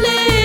Italy.